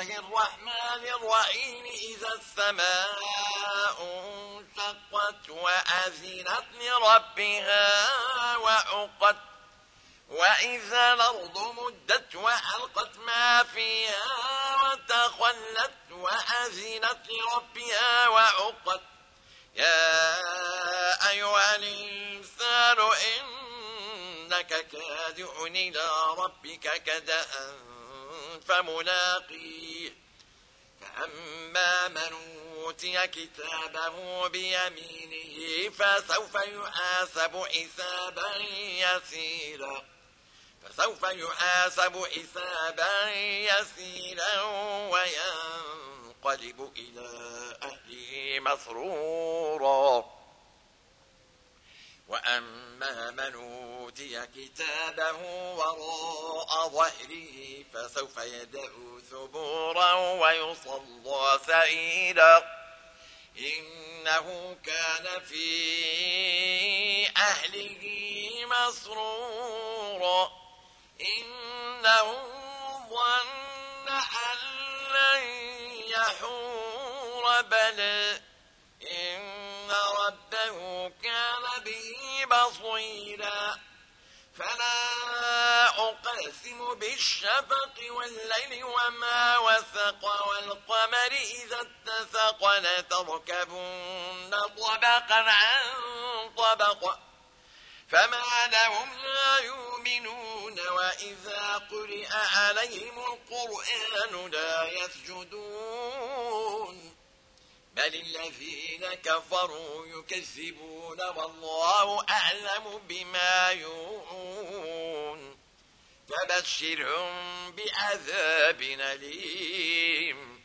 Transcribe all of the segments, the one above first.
الله الرحمن الرحيم إذا السماء انشقت وأذنت لربها وعقت وإذا الأرض مدت وألقت ما فيها وتخلت وأذنت لربها وعقت يا أيها الإنسان إنك كادع إلى ربك كدأ فملاقيه فأما من أوتي كتابه بيمينه فسوف يحاسب حسابا يسيرا. فسوف يحاسب حسابا يسيرا وينقلب إلى أهله مسرورا. وأما من أوتي كتابه وراء ظهره فسوف يدعو ثبورا ويصلى سعيدا إنه كان في أهله مسرورا. إنه ظن أن لن يحور بل إن ربه كان به بصيرا. فلا أقسم بالشفق والليل وما وثق والقمر إذا اتسق لتركبن طبقا عن طبق فما لهم لا يؤمنون وإذا قرئ عليهم القرآن لا يسجدون بل الذين كفروا يكذبون والله أعلم بما يوعون فبشرهم بعذاب أليم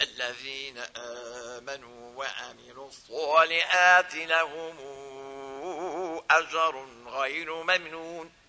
الذين آمنوا وعملوا الصالحات لهم أجر غير ممنون